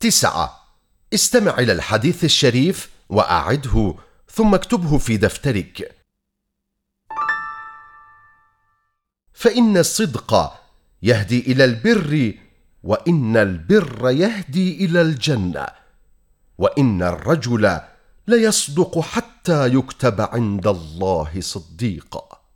تسعة. استمع إلى الحديث الشريف وأعده ثم اكتبه في دفترك. فإن الصدق يهدي إلى البر وإن البر يهدي إلى الجنة. وإن الرجل ليصدق حتى يكتب عند الله صديقا.